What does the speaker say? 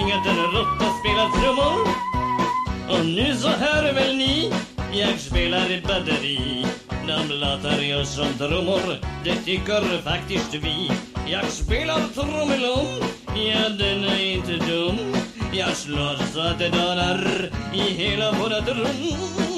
gör väl att en råtta spelar trummor. Och nu så hör väl ni Jag spelar i batteri. De låtar ju som trummor Det tycker faktiskt vi. Jag spelar trummelom Ja, den är inte dum. Jag slår så att det donar I hela vårat rum.